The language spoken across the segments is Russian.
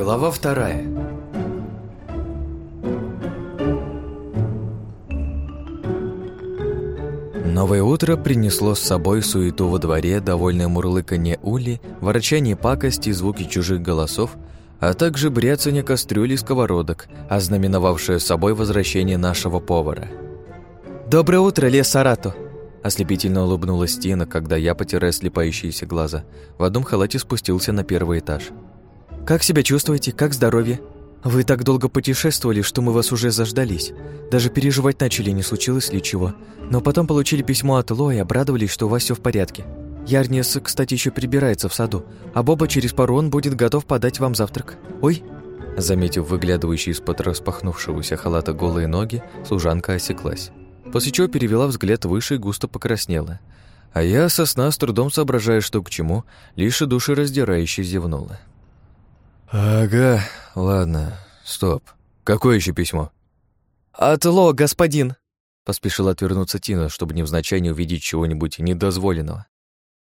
Глава вторая. Новое утро принесло с собой суету во дворе, довольное мурлыканье ули, ворчание пакости, звуки чужих голосов, а также бряцание кастрюли и сковородок, ознаменовавшее собой возвращение нашего повара. «Доброе утро, Лес Сарату!» Ослепительно улыбнулась Тина, когда я, потирая слепающиеся глаза, в одном халате спустился на первый этаж. «Как себя чувствуете? Как здоровье? Вы так долго путешествовали, что мы вас уже заждались. Даже переживать начали, не случилось ли чего. Но потом получили письмо от Ло и обрадовались, что у вас все в порядке. Ярнес, кстати, еще прибирается в саду, а Боба через пару он будет готов подать вам завтрак. Ой!» Заметив выглядывающие из-под распахнувшегося халата голые ноги, служанка осеклась после чего перевела взгляд выше и густо покраснела. А я со сна с трудом соображая, что к чему, лишь и душераздирающе зевнула. «Ага, ладно, стоп. Какое еще письмо?» «От Ло, господин!» Поспешила отвернуться Тина, чтобы невзначай не увидеть чего-нибудь недозволенного.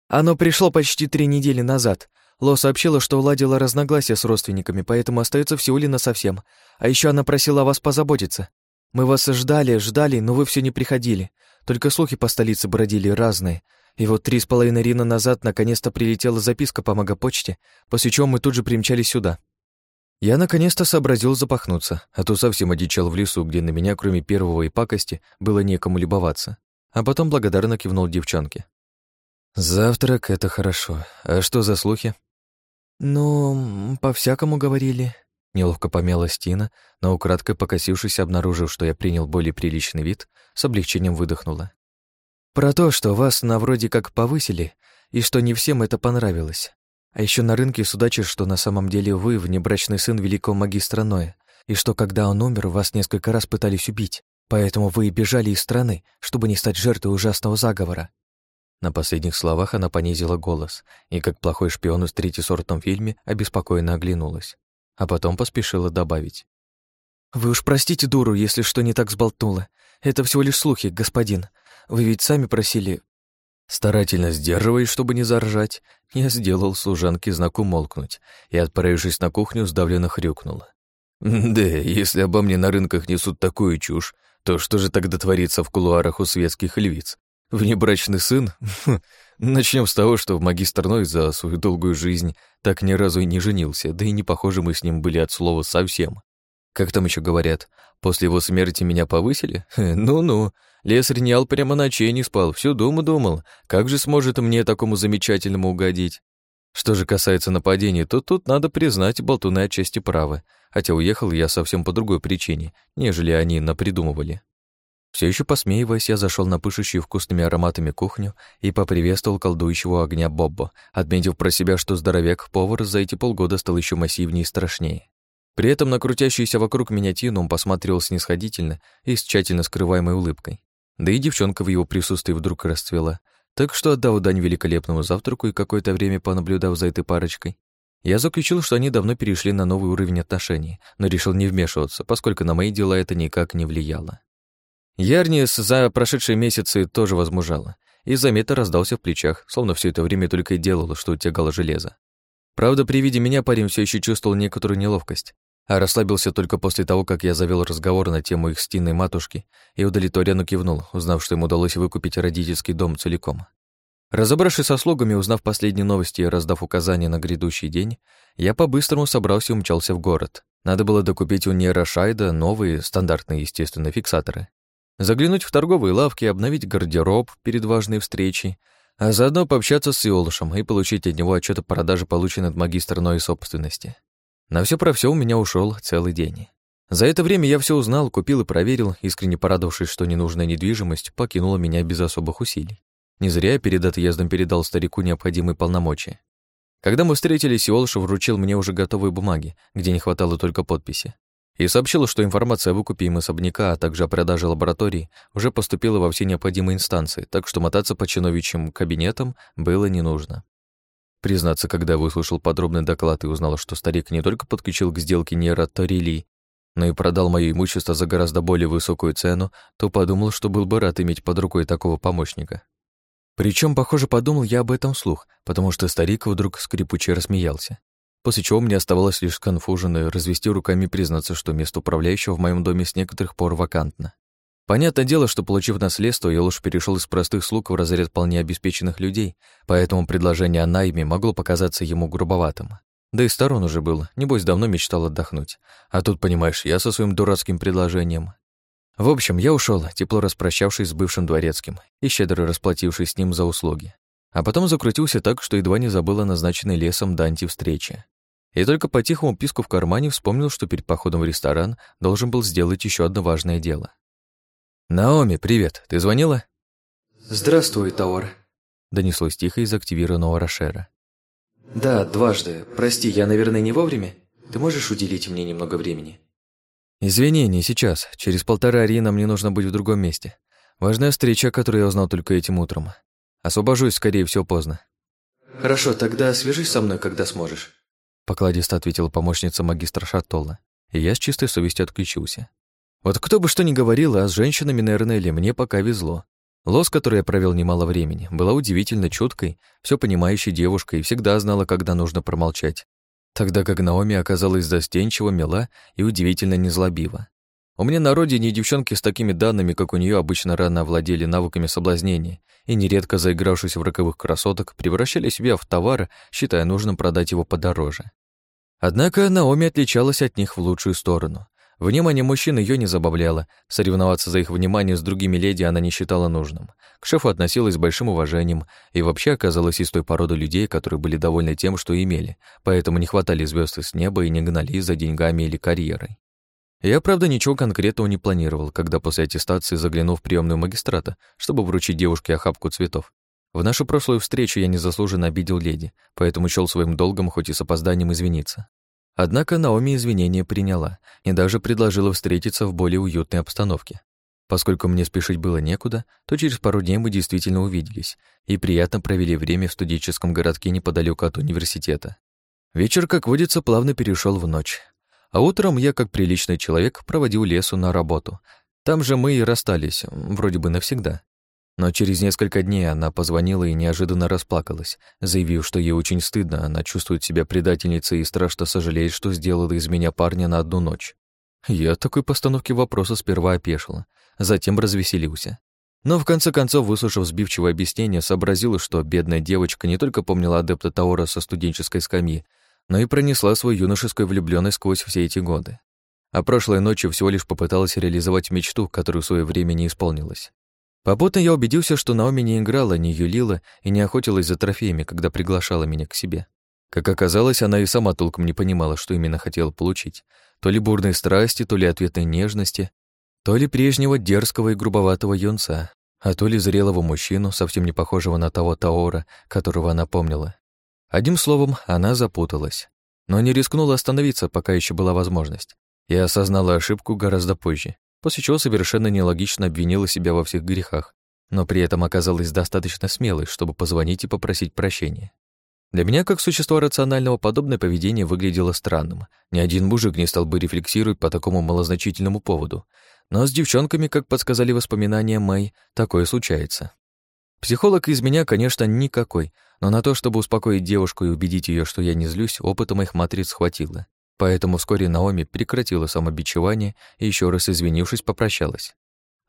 «Оно пришло почти три недели назад. Ло сообщила, что уладила разногласия с родственниками, поэтому остается в Сеуле насовсем. А еще она просила вас позаботиться. Мы вас ждали, ждали, но вы все не приходили. Только слухи по столице бродили разные. И вот три с половиной Рина назад наконец-то прилетела записка по магопочте, после чего мы тут же примчались сюда. Я наконец-то сообразил запахнуться, а то совсем одичал в лесу, где на меня, кроме первого и пакости, было некому любоваться. А потом благодарно кивнул девчонке. «Завтрак — это хорошо. А что за слухи?» «Ну, по-всякому говорили», Неловко помялась Тина, но украдкой покосившись, обнаружив, что я принял более приличный вид, с облегчением выдохнула. «Про то, что вас на вроде как повысили, и что не всем это понравилось. А еще на рынке судачишь, что на самом деле вы внебрачный сын великого магистра Ноя, и что когда он умер, вас несколько раз пытались убить, поэтому вы и бежали из страны, чтобы не стать жертвой ужасного заговора». На последних словах она понизила голос и, как плохой шпион в третьесортном фильме, обеспокоенно оглянулась а потом поспешила добавить. «Вы уж простите дуру, если что не так сболтнула. Это всего лишь слухи, господин. Вы ведь сами просили...» Старательно сдерживаясь, чтобы не заржать, я сделал служанке знак умолкнуть и, отправившись на кухню, сдавленно хрюкнул. «Да, если обо мне на рынках несут такую чушь, то что же тогда творится в кулуарах у светских львиц? Внебрачный сын? Начнем с того, что магистр Ной за свою долгую жизнь так ни разу и не женился, да и не похожи мы с ним были от слова совсем. Как там еще говорят, после его смерти меня повысили? Ну-ну, лесарь прямо ночей не спал, всю думу думал, как же сможет мне такому замечательному угодить? Что же касается нападений, то тут надо признать, болтуны отчасти правы, хотя уехал я совсем по другой причине, нежели они напридумывали. Все еще посмеиваясь, я зашел на пышущую вкусными ароматами кухню и поприветствовал колдующего огня Боббо, отметив про себя, что здоровяк-повар за эти полгода стал еще массивнее и страшнее. При этом на крутящуюся вокруг меня Тину он посматривал снисходительно и с тщательно скрываемой улыбкой. Да и девчонка в его присутствии вдруг расцвела. Так что, отдав дань великолепному завтраку и какое-то время понаблюдав за этой парочкой, я заключил, что они давно перешли на новый уровень отношений, но решил не вмешиваться, поскольку на мои дела это никак не влияло. Ярнис за прошедшие месяцы тоже возмужала и заметно раздался в плечах, словно все это время только и делала, что тягало железо. Правда, при виде меня парень все еще чувствовал некоторую неловкость, а расслабился только после того, как я завел разговор на тему их стинной матушки и удовлетворенно кивнул, узнав, что им удалось выкупить родительский дом целиком. Разобравшись со слугами, узнав последние новости и раздав указания на грядущий день, я по-быстрому собрался и умчался в город. Надо было докупить у Нера Шайда новые, стандартные, естественно, фиксаторы. Заглянуть в торговые лавки, обновить гардероб перед важной встречей, а заодно пообщаться с Иолушем и получить от него отчет о продаже полученной от магистра Ной собственности. На все про все у меня ушел целый день. За это время я все узнал, купил и проверил, искренне порадовавшись, что ненужная недвижимость покинула меня без особых усилий. Не зря я перед отъездом передал старику необходимые полномочия. Когда мы встретились, Иолша вручил мне уже готовые бумаги, где не хватало только подписи и сообщила, что информация о выкупе им особняка, а также о продаже лаборатории уже поступила во все необходимые инстанции, так что мотаться по чиновичьим кабинетам было не нужно. Признаться, когда выслушал подробный доклад и узнал, что старик не только подключил к сделке Нера Торили, но и продал мое имущество за гораздо более высокую цену, то подумал, что был бы рад иметь под рукой такого помощника. Причем, похоже, подумал я об этом вслух, потому что старик вдруг скрипуче рассмеялся. после чего мне оставалось лишь конфуженно развести руками и признаться, что место управляющего в моем доме с некоторых пор вакантно. Понятное дело, что, получив наследство, я лучше перешел из простых слуг в разряд вполне обеспеченных людей, поэтому предложение о найме могло показаться ему грубоватым. Да и сторон уже был, небось, давно мечтал отдохнуть. А тут, понимаешь, я со своим дурацким предложением. В общем, я ушел, тепло распрощавшись с бывшим дворецким и щедро расплатившись с ним за услуги. А потом закрутился так, что едва не забыл о назначенной лесом Данти встрече. И только по тихому писку в кармане вспомнил, что перед походом в ресторан должен был сделать еще одно важное дело. «Наоми, привет. Ты звонила?» «Здравствуй, Таор», — донеслось тихо из активированного Рошера. «Да, дважды. Прости, я, наверное, не вовремя? Ты можешь уделить мне немного времени?» «Извини, не сейчас. Через полтора арена мне нужно быть в другом месте. Важная встреча, которую я узнал только этим утром. Освобожусь, скорее всего, поздно». «Хорошо, тогда свяжись со мной, когда сможешь», — покладисто ответила помощница магистра Шартолла, и я с чистой совестью отключился. Вот кто бы что ни говорил, а с женщинами на Эрнеле мне пока везло. Лос, который я провел немало времени, была удивительно чуткой, все понимающей девушкой и всегда знала, когда нужно промолчать. Тогда как Наоми оказалась застенчива, мила и удивительно незлобива. У меня на родине девчонки с такими данными, как у нее, обычно рано овладели навыками соблазнения и, нередко заигравшись в роковых красоток, превращали себя в товар, считая нужным продать его подороже. Однако Наоми отличалась от них в лучшую сторону. Внимание мужчин ее не забавляло, соревноваться за их внимание с другими леди она не считала нужным. К шефу относилась с большим уважением и вообще оказалась из той породы людей, которые были довольны тем, что имели, поэтому не хватали звезд с неба и не гнали за деньгами или карьерой. Я, правда, ничего конкретного не планировал, когда после аттестации заглянул в приемную магистрата, чтобы вручить девушке охапку цветов. В нашу прошлую встречу я незаслуженно обидел леди, поэтому счёл своим долгом хоть и с опозданием извиниться. Однако Наоми извинения приняла и даже предложила встретиться в более уютной обстановке. Поскольку мне спешить было некуда, то через пару дней мы действительно увиделись и приятно провели время в студенческом городке неподалеку от университета. Вечер, как водится, плавно перешел в ночь. А утром я, как приличный человек, проводил лесу на работу. Там же мы и расстались, вроде бы навсегда. Но через несколько дней она позвонила и неожиданно расплакалась, заявив, что ей очень стыдно, она чувствует себя предательницей и страшно сожалеет, что сделала из меня парня на одну ночь. Я от такой постановки вопроса сперва опешила, затем развеселился. Но в конце концов, выслушав сбивчивое объяснение, сообразила, что бедная девочка не только помнила адепта Таора со студенческой скамьи, но и пронесла свою юношескую влюбленность сквозь все эти годы. А прошлой ночью всего лишь попыталась реализовать мечту, которую в свое время не исполнилась. Попутно я убедился, что Наоми не играла, не юлила и не охотилась за трофеями, когда приглашала меня к себе. Как оказалось, она и сама толком не понимала, что именно хотела получить. То ли бурной страсти, то ли ответной нежности, то ли прежнего дерзкого и грубоватого юнца, а то ли зрелого мужчину, совсем не похожего на того Таора, которого она помнила. Одним словом, она запуталась. Но не рискнула остановиться, пока еще была возможность. Я осознала ошибку гораздо позже после чего совершенно нелогично обвинила себя во всех грехах, но при этом оказалась достаточно смелой, чтобы позвонить и попросить прощения. Для меня, как существа рационального, подобное поведение выглядело странным. Ни один мужик не стал бы рефлексировать по такому малозначительному поводу. Но с девчонками, как подсказали воспоминания Мэй, такое случается. Психолог из меня, конечно, никакой, но на то, чтобы успокоить девушку и убедить ее, что я не злюсь, опыта моих матриц хватило. Поэтому вскоре Наоми прекратила самобичевание и еще раз извинившись, попрощалась.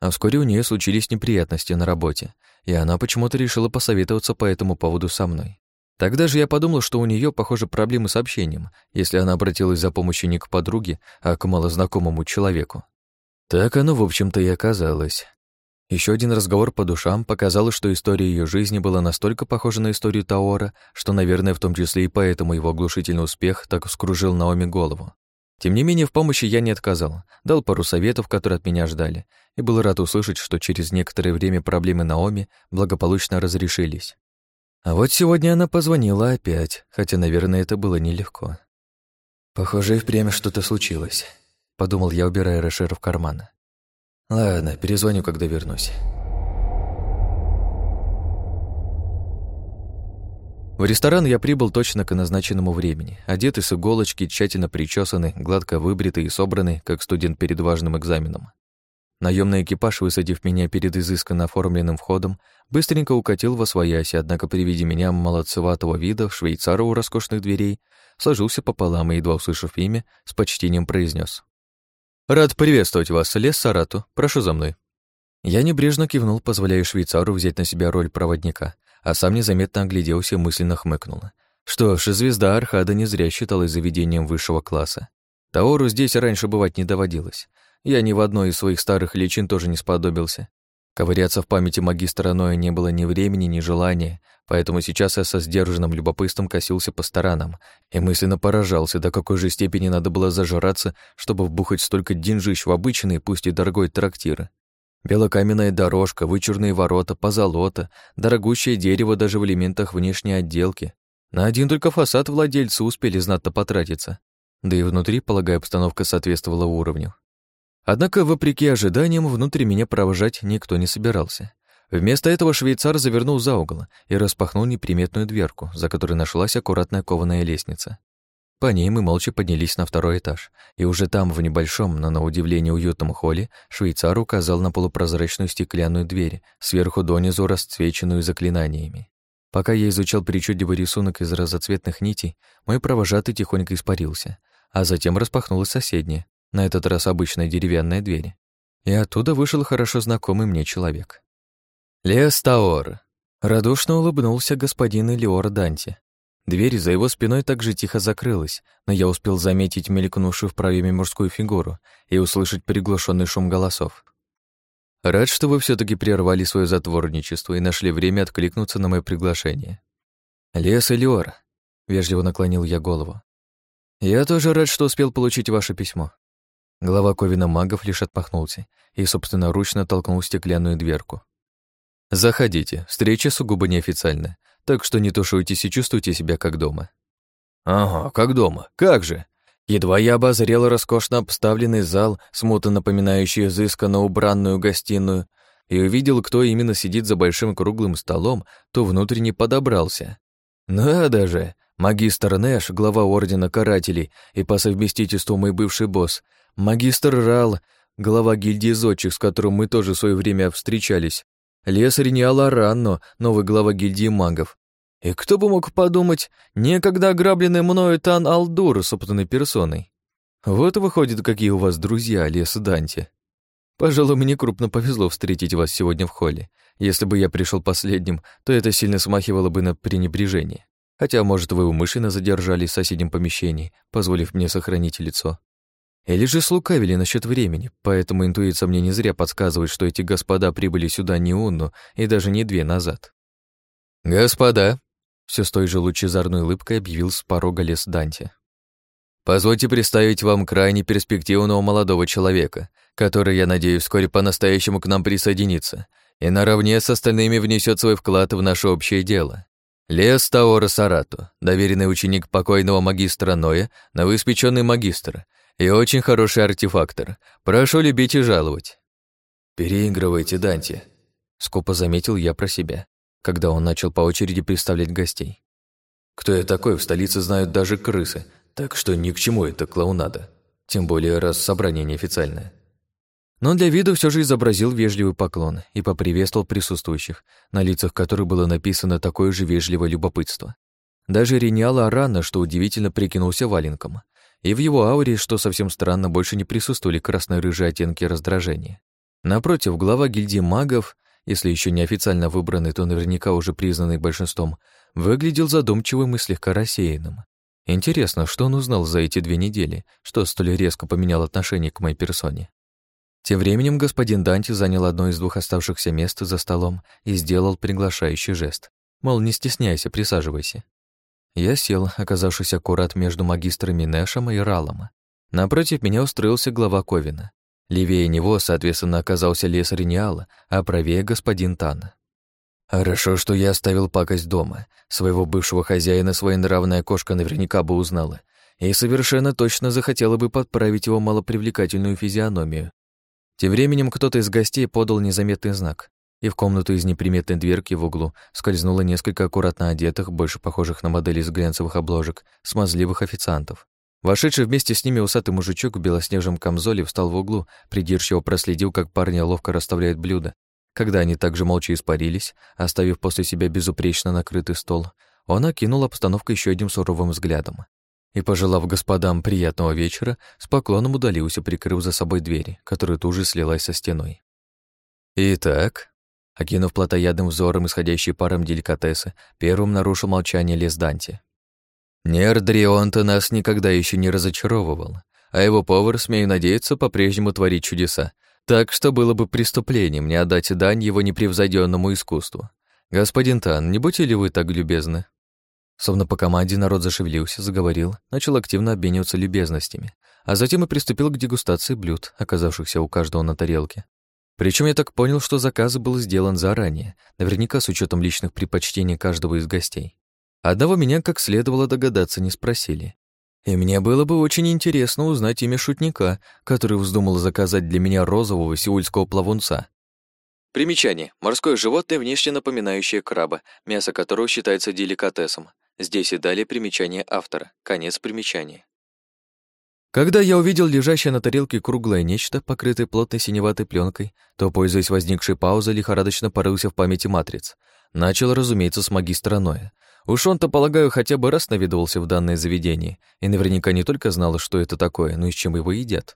А вскоре у нее случились неприятности на работе, и она почему-то решила посоветоваться по этому поводу со мной. Тогда же я подумал, что у нее, похоже, проблемы с общением, если она обратилась за помощью не к подруге, а к малознакомому человеку. Так оно, в общем-то, и оказалось. Еще один разговор по душам показал, что история ее жизни была настолько похожа на историю Таора, что, наверное, в том числе и поэтому его оглушительный успех так вскружил Наоми голову. Тем не менее, в помощи я не отказал, дал пару советов, которые от меня ждали, и был рад услышать, что через некоторое время проблемы Наоми благополучно разрешились. А вот сегодня она позвонила опять, хотя, наверное, это было нелегко. «Похоже, и впрямь что-то случилось», — подумал я, убирая Рэшера в карман. Ладно, перезвоню, когда вернусь. В ресторан я прибыл точно к назначенному времени, одетый с иголочки, тщательно причесанный, гладко выбритый и собранный, как студент перед важным экзаменом. Наемный экипаж, высадив меня перед изысканно оформленным входом, быстренько укатил во свояси, однако при виде меня молодцеватого вида, швейцара у роскошных дверей, сложился пополам и, едва услышав имя, с почтением произнес: «Рад приветствовать вас, Лес Сарату. Прошу за мной». Я небрежно кивнул, позволяя швейцару взять на себя роль проводника, а сам незаметно огляделся и мысленно хмыкнул. Что ж, звезда Архада не зря считалась заведением высшего класса. Таору здесь раньше бывать не доводилось. Я ни в одной из своих старых личин тоже не сподобился. Ковыряться в памяти магистра Ноя не было ни времени, ни желания, поэтому сейчас я со сдержанным любопытством косился по сторонам и мысленно поражался, до какой же степени надо было зажраться, чтобы вбухать столько деньжищ в обычный, пусть и дорогой трактир. Белокаменная дорожка, вычурные ворота, позолота, дорогущее дерево даже в элементах внешней отделки. На один только фасад владельцы успели знатно потратиться. Да и внутри, полагаю, обстановка соответствовала уровню. Однако, вопреки ожиданиям, внутрь меня провожать никто не собирался. Вместо этого швейцар завернул за угол и распахнул неприметную дверку, за которой нашлась аккуратная кованая лестница. По ней мы молча поднялись на второй этаж, и уже там, в небольшом, но на удивление уютном холле, швейцар указал на полупрозрачную стеклянную дверь, сверху донизу расцвеченную заклинаниями. Пока я изучал причудливый рисунок из разноцветных нитей, мой провожатый тихонько испарился, а затем распахнулась соседняя, на этот раз обычная деревянная дверь. И оттуда вышел хорошо знакомый мне человек. «Лес Таор!» Радушно улыбнулся господин Элиор Данти. Дверь за его спиной также тихо закрылась, но я успел заметить мелькнувшую в проеме мужскую фигуру и услышать приглушенный шум голосов. Рад, что вы все таки прервали свое затворничество и нашли время откликнуться на мое приглашение. Лес Элиор, вежливо наклонил я голову. Я тоже рад, что успел получить ваше письмо. Глава Ковина магов лишь отпахнулся и, собственно, ручно толкнул стеклянную дверку. «Заходите, встреча сугубо неофициальная, так что не тушуйтесь и чувствуйте себя как дома». «Ага, как дома, как же!» Едва я обозрел роскошно обставленный зал, смутно напоминающий изысканно убранную гостиную, и увидел, кто именно сидит за большим круглым столом, то внутренне подобрался. Надо же! Магистр Нэш, глава Ордена Карателей и по совместительству мой бывший босс, магистр Рал, глава гильдии зодчих, с которым мы тоже в свое время встречались, Лесарь Ниала Ранно, новый глава гильдии магов. И кто бы мог подумать, некогда ограбленный мною Тан Алдур собственной персоной. Вот выходит, какие у вас друзья, Лес Данти. Пожалуй, мне крупно повезло встретить вас сегодня в холле. Если бы я пришел последним, то это сильно смахивало бы на пренебрежение. Хотя, может, вы умышленно задержались в соседнем помещении, позволив мне сохранить лицо. Или же слукавили насчет времени, поэтому интуиция мне не зря подсказывает, что эти господа прибыли сюда не унну и даже не две назад. «Господа!» — все с той же лучезарной улыбкой объявил с порога лес Данте. «Позвольте представить вам крайне перспективного молодого человека, который, я надеюсь, вскоре по-настоящему к нам присоединится и наравне с остальными внесет свой вклад в наше общее дело. Лес Таора Сарату, доверенный ученик покойного магистра Ноя, новоиспеченный магистр — и очень хороший артефактор. Прошу любить и жаловать». «Переигрывайте, Данте», — скупо заметил я про себя, когда он начал по очереди представлять гостей. «Кто я такой, в столице знают даже крысы, так что ни к чему это клоунада, тем более раз собрание неофициальное». Но для виду все же изобразил вежливый поклон и поприветствовал присутствующих, на лицах которых было написано такое же вежливое любопытство. Даже Рениала Арана, что удивительно, прикинулся валенком и в его ауре, что совсем странно, больше не присутствовали красно-рыжие оттенки раздражения. Напротив, глава гильдии магов, если еще не официально выбранный, то наверняка уже признанный большинством, выглядел задумчивым и слегка рассеянным. Интересно, что он узнал за эти две недели, что столь резко поменял отношение к моей персоне. Тем временем господин Данти занял одно из двух оставшихся мест за столом и сделал приглашающий жест. Мол, не стесняйся, присаживайся. Я сел, оказавшись аккурат между магистрами Нэшем и Ралом. Напротив меня устроился глава Ковина. Левее него, соответственно, оказался лес Рениала, а правее господин Тан. Хорошо, что я оставил пакость дома. Своего бывшего хозяина своенравная кошка наверняка бы узнала и совершенно точно захотела бы подправить его малопривлекательную физиономию. Тем временем кто-то из гостей подал незаметный знак и в комнату из неприметной дверки в углу скользнуло несколько аккуратно одетых, больше похожих на модели из глянцевых обложек, смазливых официантов. Вошедший вместе с ними усатый мужичок в белоснежном камзоле встал в углу, придирчиво проследил, как парни ловко расставляют блюда. Когда они также молча испарились, оставив после себя безупречно накрытый стол, он окинул обстановку еще одним суровым взглядом. И, пожелав господам приятного вечера, с поклоном удалился, прикрыв за собой двери, которая тут же слилась со стеной. «Итак», окинув плотоядным взором исходящий паром деликатесы, первым нарушил молчание лес Данти. Нер Дрионта нас никогда еще не разочаровывал, а его повар, смею надеяться, по-прежнему творит чудеса, так что было бы преступлением не отдать дань его непревзойденному искусству. Господин Тан, не будьте ли вы так любезны? Словно по команде народ зашевелился, заговорил, начал активно обмениваться любезностями, а затем и приступил к дегустации блюд, оказавшихся у каждого на тарелке. Причем я так понял, что заказ был сделан заранее, наверняка с учетом личных предпочтений каждого из гостей. Одного меня, как следовало догадаться, не спросили. И мне было бы очень интересно узнать имя шутника, который вздумал заказать для меня розового сеульского плавунца. Примечание. Морское животное, внешне напоминающее краба, мясо которого считается деликатесом. Здесь и далее примечание автора. Конец примечания. Когда я увидел лежащее на тарелке круглое нечто, покрытое плотной синеватой пленкой, то, пользуясь возникшей паузой, лихорадочно порылся в памяти матриц. Начал, разумеется, с магистра Ноя. Уж он-то, полагаю, хотя бы раз наведывался в данное заведение и наверняка не только знал, что это такое, но и с чем его едят.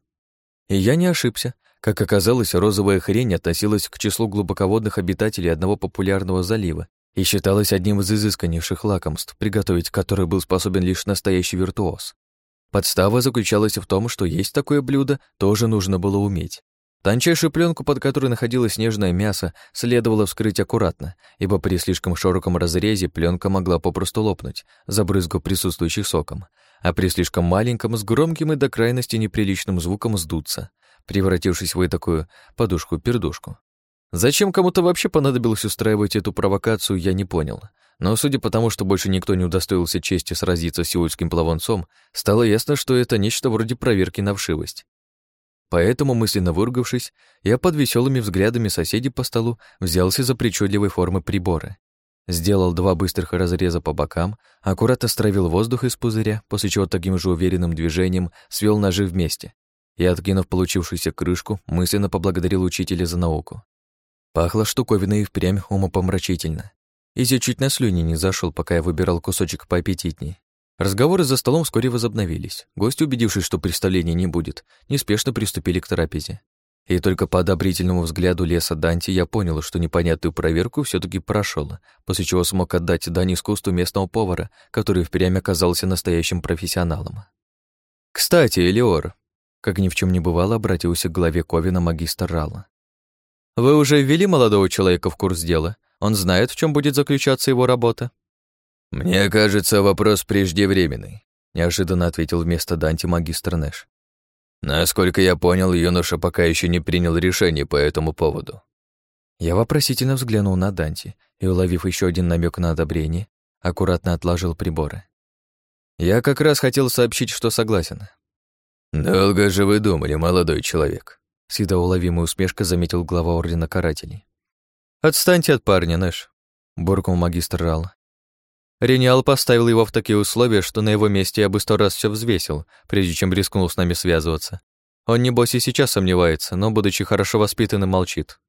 И я не ошибся. Как оказалось, розовая хрень относилась к числу глубоководных обитателей одного популярного залива и считалась одним из изысканнейших лакомств, приготовить которое был способен лишь настоящий виртуоз. Подстава заключалась в том, что есть такое блюдо тоже нужно было уметь. Тончайшую пленку, под которой находилось нежное мясо, следовало вскрыть аккуратно, ибо при слишком широком разрезе пленка могла попросту лопнуть, забрызгав присутствующих соком, а при слишком маленьком, с громким и до крайности неприличным звуком сдуться, превратившись в такую подушку-пердушку. Зачем кому-то вообще понадобилось устраивать эту провокацию, я не понял. Но судя по тому, что больше никто не удостоился чести сразиться с сеульским плавонцом, стало ясно, что это нечто вроде проверки на вшивость. Поэтому, мысленно выругавшись, я под веселыми взглядами соседей по столу взялся за причудливой формы прибора. Сделал два быстрых разреза по бокам, аккуратно стравил воздух из пузыря, после чего таким же уверенным движением свел ножи вместе и, откинув получившуюся крышку, мысленно поблагодарил учителя за науку. Пахло штуковиной и впрямь умопомрачительно. Изи чуть на слюни не зашел, пока я выбирал кусочек поаппетитней. Разговоры за столом вскоре возобновились. Гости, убедившись, что представления не будет, неспешно приступили к трапезе. И только по одобрительному взгляду леса Данти я понял, что непонятную проверку все таки прошел, после чего смог отдать дань искусству местного повара, который впрямь оказался настоящим профессионалом. «Кстати, Элиор», как ни в чем не бывало, обратился к главе Ковина магистр Рала. «Вы уже ввели молодого человека в курс дела? Он знает, в чем будет заключаться его работа?» «Мне кажется, вопрос преждевременный», — неожиданно ответил вместо Данти магистр Нэш. «Насколько я понял, юноша пока еще не принял решение по этому поводу». Я вопросительно взглянул на Данти и, уловив еще один намек на одобрение, аккуратно отложил приборы. Я как раз хотел сообщить, что согласен. «Долго же вы думали, молодой человек?» С едоуловимой усмешкой заметил глава Ордена Карателей. «Отстаньте от парня, Нэш», — буркнул магистр Рал, Рениал поставил его в такие условия, что на его месте я бы сто раз все взвесил, прежде чем рискнул с нами связываться. Он, небось, и сейчас сомневается, но, будучи хорошо воспитанным, молчит.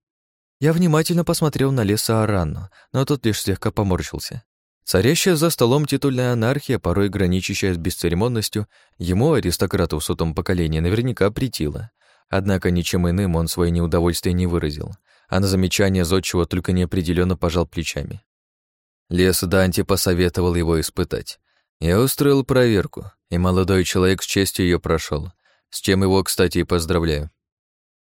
Я внимательно посмотрел на леса Аранну, но тот лишь слегка поморщился. Царящая за столом титульная анархия, порой граничащая с бесцеремонностью, ему, аристократу в сотом поколении, наверняка претила. Однако ничем иным он свое неудовольствие не выразил, а на замечание зодчего только неопределенно пожал плечами. Лес Данти посоветовал его испытать. Я устроил проверку, и молодой человек с честью ее прошел, с чем его, кстати, и поздравляю.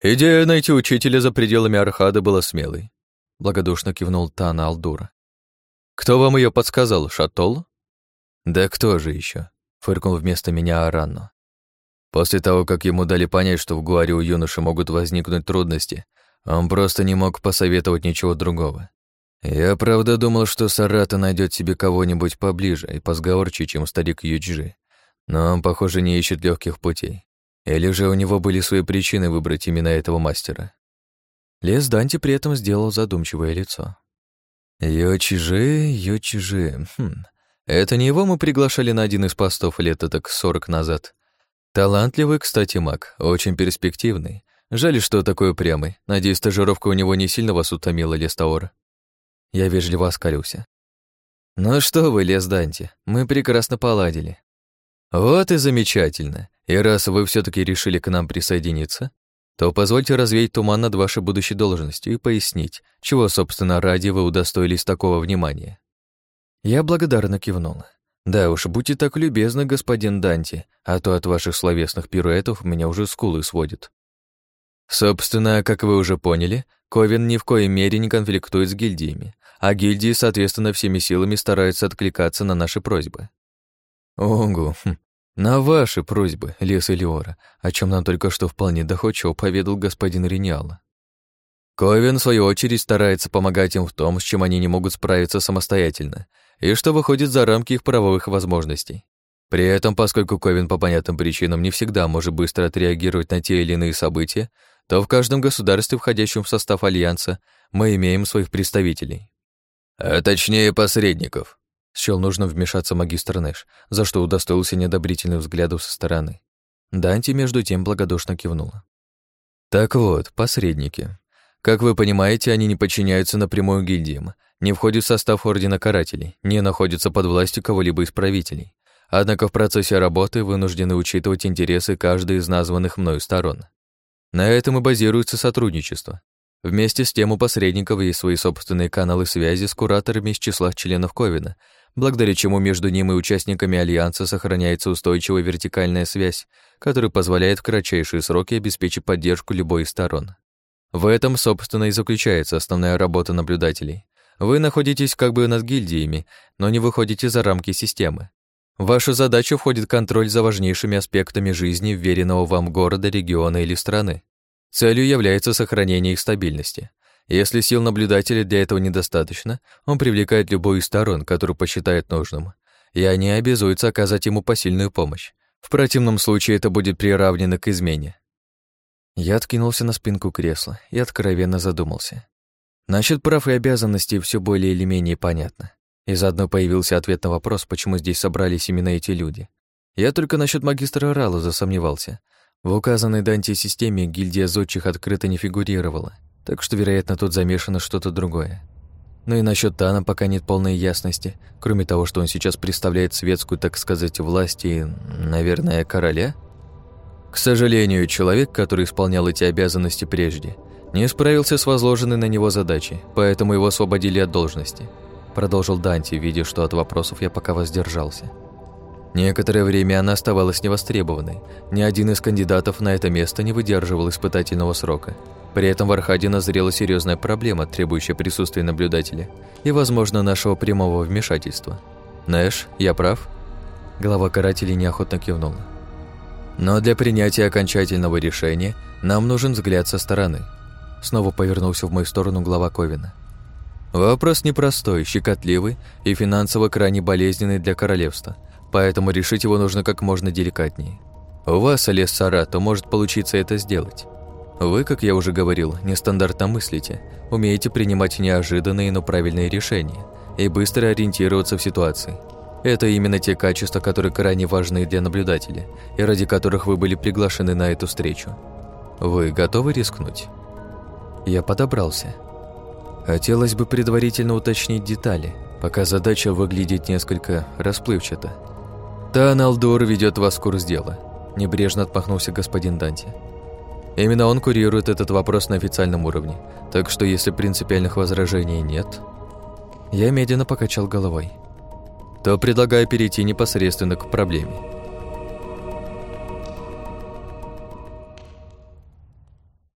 Идея найти учителя за пределами Архада была смелой. Благодушно кивнул Тана Алдура. Кто вам ее подсказал, Шатол? Да кто же еще? фыркнул вместо меня Аранно. После того, как ему дали понять, что в Гуаре у юноши могут возникнуть трудности, он просто не мог посоветовать ничего другого. Я правда думал, что Сарата найдет себе кого-нибудь поближе и позговорче, чем старик Юджи. Но он, похоже, не ищет легких путей. Или же у него были свои причины выбрать именно этого мастера. Лес Данти при этом сделал задумчивое лицо. Йочижи, Йочижи, хм, Это не его мы приглашали на один из постов лет так сорок назад. Талантливый, кстати, маг, очень перспективный. Жаль, что такой упрямый. Надеюсь, стажировка у него не сильно вас утомила, Лестаор. Я вежливо оскалился. «Ну что вы, Лес Данти, мы прекрасно поладили». «Вот и замечательно. И раз вы все таки решили к нам присоединиться, то позвольте развеять туман над вашей будущей должностью и пояснить, чего, собственно, ради вы удостоились такого внимания». Я благодарно кивнула. «Да уж, будьте так любезны, господин Данти, а то от ваших словесных пируэтов меня уже скулы сводят». Собственно, как вы уже поняли, Ковен ни в коей мере не конфликтует с гильдиями, а гильдии, соответственно, всеми силами стараются откликаться на наши просьбы. Ого, хм, на ваши просьбы, Лес Элиора, о чем нам только что вполне доходчиво поведал господин Рениала. Ковен, в свою очередь, старается помогать им в том, с чем они не могут справиться самостоятельно, и что выходит за рамки их правовых возможностей. При этом, поскольку Ковен по понятным причинам не всегда может быстро отреагировать на те или иные события, то в каждом государстве, входящем в состав Альянса, мы имеем своих представителей. А точнее, посредников. Счел нужно вмешаться магистр Нэш, за что удостоился неодобрительных взглядов со стороны. Данти, между тем, благодушно кивнула. Так вот, посредники. Как вы понимаете, они не подчиняются напрямую гильдиям, не входят в состав Ордена Карателей, не находятся под властью кого-либо из правителей. Однако в процессе работы вынуждены учитывать интересы каждой из названных мною сторон. На этом и базируется сотрудничество. Вместе с тем у посредников есть свои собственные каналы связи с кураторами из числа членов Ковина, благодаря чему между ним и участниками Альянса сохраняется устойчивая вертикальная связь, которая позволяет в кратчайшие сроки обеспечить поддержку любой из сторон. В этом, собственно, и заключается основная работа наблюдателей. Вы находитесь как бы над гильдиями, но не выходите за рамки системы. В вашу задачу входит контроль за важнейшими аспектами жизни вверенного вам города, региона или страны. Целью является сохранение их стабильности. Если сил наблюдателя для этого недостаточно, он привлекает любую из сторон, которую посчитает нужным, и они обязуются оказать ему посильную помощь. В противном случае это будет приравнено к измене. Я откинулся на спинку кресла и откровенно задумался. Насчет прав и обязанностей все более или менее понятно. И заодно появился ответ на вопрос, почему здесь собрались именно эти люди. Я только насчет магистра Рала засомневался. В указанной Данте системе гильдия зодчих открыто не фигурировала, так что, вероятно, тут замешано что-то другое. Ну и насчет Тана пока нет полной ясности, кроме того, что он сейчас представляет светскую, так сказать, власть и, наверное, короля. К сожалению, человек, который исполнял эти обязанности прежде, не справился с возложенной на него задачей, поэтому его освободили от должности – продолжил Данти, видя, что от вопросов я пока воздержался. Некоторое время она оставалась невостребованной. Ни один из кандидатов на это место не выдерживал испытательного срока. При этом в Архаде назрела серьезная проблема, требующая присутствия наблюдателя и, возможно, нашего прямого вмешательства. «Нэш, я прав?» Глава карателей неохотно кивнула. «Но для принятия окончательного решения нам нужен взгляд со стороны». Снова повернулся в мою сторону глава Ковина. Вопрос непростой, щекотливый и финансово крайне болезненный для королевства, поэтому решить его нужно как можно деликатнее. У вас, Олес Сарато, может получиться это сделать. Вы, как я уже говорил, нестандартно мыслите, умеете принимать неожиданные, но правильные решения и быстро ориентироваться в ситуации. Это именно те качества, которые крайне важны для наблюдателя и ради которых вы были приглашены на эту встречу. Вы готовы рискнуть? Я подобрался. Хотелось бы предварительно уточнить детали, пока задача выглядит несколько расплывчато. «Тан Алдор ведет вас в курс дела», – небрежно отмахнулся господин Данти. «Именно он курирует этот вопрос на официальном уровне, так что если принципиальных возражений нет...» Я медленно покачал головой. «То предлагаю перейти непосредственно к проблеме.